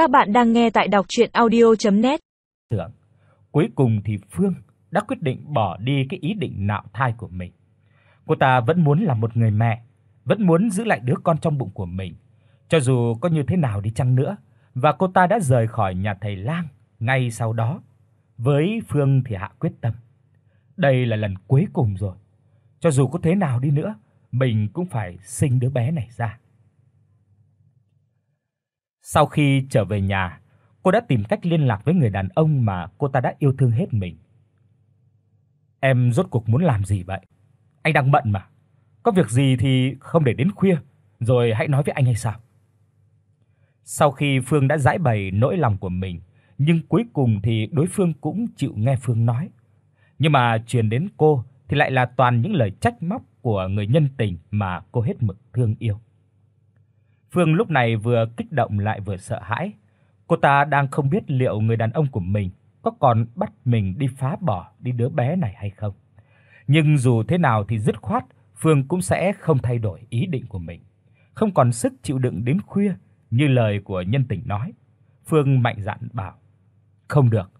Các bạn đang nghe tại đọc audio net Tưởng, cuối cùng thì Phương đã quyết định bỏ đi cái ý định nạo thai của mình. Cô ta vẫn muốn là một người mẹ, vẫn muốn giữ lại đứa con trong bụng của mình, cho dù có như thế nào đi chăng nữa, và cô ta đã rời khỏi nhà thầy Lang ngay sau đó. Với Phương thì hạ quyết tâm. Đây là lần cuối cùng rồi. Cho dù có thế nào đi nữa, mình cũng phải sinh đứa bé này ra. Sau khi trở về nhà, cô đã tìm cách liên lạc với người đàn ông mà cô ta đã yêu thương hết mình. Em rốt cuộc muốn làm gì vậy? Anh đang bận mà. Có việc gì thì không để đến khuya, rồi hãy nói với anh hay sao? Sau khi Phương đã giải bày nỗi lòng của mình, nhưng cuối cùng thì đối phương cũng chịu nghe Phương nói. Nhưng mà truyền đến cô thì lại là toàn những lời trách móc của người nhân tình mà cô hết mực thương yêu. Phương lúc này vừa kích động lại vừa sợ hãi. Cô ta đang không biết liệu người đàn ông của mình có còn bắt mình đi phá bỏ đi đứa bé này hay không. Nhưng dù thế nào thì dứt khoát Phương cũng sẽ không thay đổi ý định của mình, không còn sức chịu đựng đến khuya như lời của nhân tình nói. Phương mạnh dạn bảo: "Không được,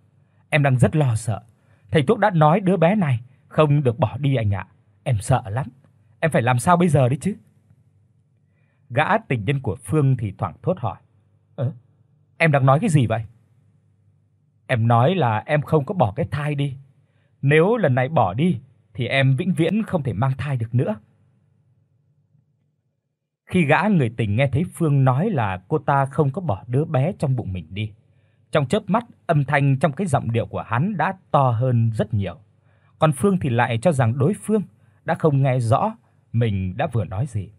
em đang rất lo sợ. Thầy thuốc đã nói đứa bé này không được bỏ đi anh ạ. Em sợ lắm. Em phải làm sao bây giờ đấy chứ?" Gã tình nhân của Phương thì thoảng thốt hỏi: "Ơ, em đang nói cái gì vậy?" Em nói là em không có bỏ cái thai đi. Nếu lần này bỏ đi thì em vĩnh viễn không thể mang thai được nữa. Khi gã người tình nghe thấy Phương nói là cô ta không có bỏ đứa bé trong bụng mình đi, trong chớp mắt âm thanh trong cái giọng điệu của hắn đã to hơn rất nhiều. Còn Phương thì lại cho rằng đối phương đã không nghe rõ mình đã vừa nói gì,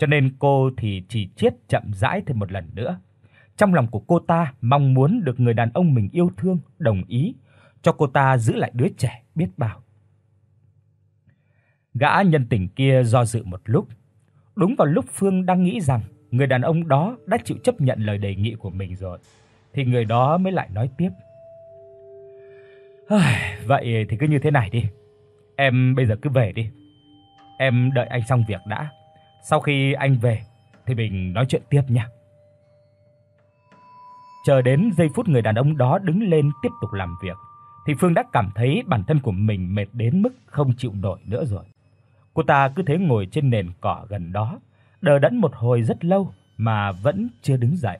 cho nên cô thì chỉ chiết chậm rãi thêm một lần nữa. Trong lòng của cô ta mong muốn được người đàn ông mình yêu thương đồng ý cho cô ta giữ lại đứa trẻ biết bao. Gã nhân tình kia do dự một lúc. Đúng vào lúc Phương đang nghĩ rằng người đàn ông đó đã chịu chấp nhận lời đề nghị của mình rồi, thì người đó mới lại nói tiếp. Vậy thì cứ như thế này đi. Em bây giờ cứ về đi. Em đợi anh xong việc đã. Sau khi anh về thì mình nói chuyện tiếp nha. Chờ đến giây phút người đàn ông đó đứng lên tiếp tục làm việc, thì Phương đã cảm thấy bản thân của mình mệt đến mức không chịu nổi nữa rồi. Cô ta cứ thế ngồi trên nền cỏ gần đó, đờ đẫn một hồi rất lâu mà vẫn chưa đứng dậy.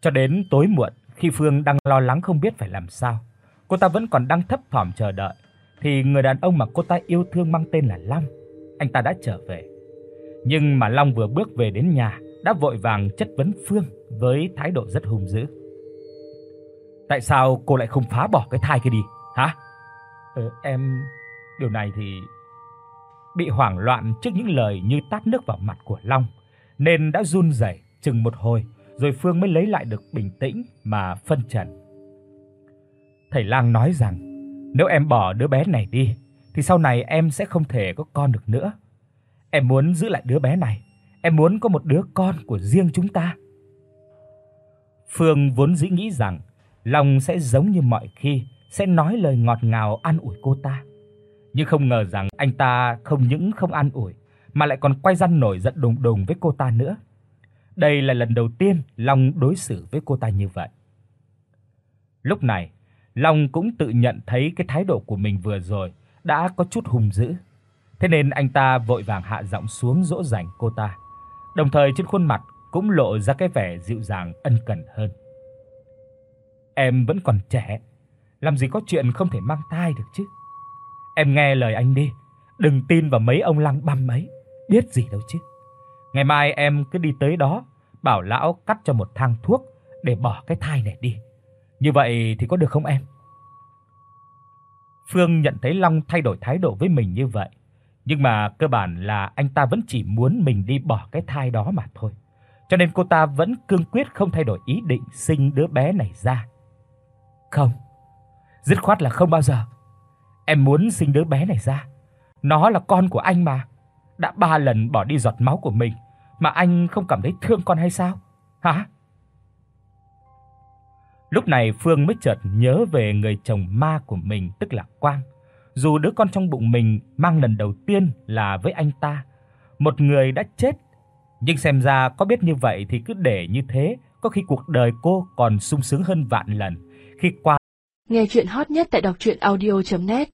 Cho đến tối muộn, khi Phương đang lo lắng không biết phải làm sao, cô ta vẫn còn đang thấp thỏm chờ đợi thì người đàn ông mà cô ta yêu thương mang tên là Long, anh ta đã trở về. Nhưng mà Long vừa bước về đến nhà đã vội vàng chất vấn Phương với thái độ rất hung dữ. Tại sao cô lại không phá bỏ cái thai kia đi, hả? Ờ em điều này thì bị hoảng loạn trước những lời như tát nước vào mặt của Long, nên đã run rẩy chừng một hồi, rồi Phương mới lấy lại được bình tĩnh mà phân trần. Thầy Lang nói rằng, nếu em bỏ đứa bé này đi thì sau này em sẽ không thể có con được nữa. Em muốn giữ lại đứa bé này, em muốn có một đứa con của riêng chúng ta. Phương vốn dĩ nghĩ rằng Long sẽ giống như mọi khi, sẽ nói lời ngọt ngào an ủi cô ta nhưng không ngờ rằng anh ta không những không an ủi mà lại còn quay răn nổi giận đùng đùng với cô ta nữa. Đây là lần đầu tiên Long đối xử với cô ta như vậy. Lúc này, Long cũng tự nhận thấy cái thái độ của mình vừa rồi đã có chút hung dữ. Thế nên anh ta vội vàng hạ giọng xuống dỗ dành cô ta, đồng thời trên khuôn mặt cũng lộ ra cái vẻ dịu dàng ân cần hơn. Em vẫn còn trẻ, làm gì có chuyện không thể mang thai được chứ? Em nghe lời anh đi, đừng tin vào mấy ông lăng băm ấy, biết gì đâu chứ. Ngày mai em cứ đi tới đó, bảo lão cắt cho một thang thuốc để bỏ cái thai này đi. Như vậy thì có được không em? Phương nhận thấy Long thay đổi thái độ với mình như vậy, nhưng mà cơ bản là anh ta vẫn chỉ muốn mình đi bỏ cái thai đó mà thôi. Cho nên cô ta vẫn cương quyết không thay đổi ý định sinh đứa bé này ra. Không, dứt khoát là không bao giờ. Em muốn sinh đứa bé này ra. Nó là con của anh mà. Đã ba lần bỏ đi giọt máu của mình mà anh không cảm thấy thương con hay sao? Hả? Lúc này Phương mới chợt nhớ về người chồng ma của mình tức là Quang. Dù đứa con trong bụng mình mang lần đầu tiên là với anh ta, một người đã chết, nhưng xem ra có biết như vậy thì cứ để như thế có khi cuộc đời cô còn sung sướng hơn vạn lần. Khi qua Nghe truyện hot nhất tại doctruyenaudio.net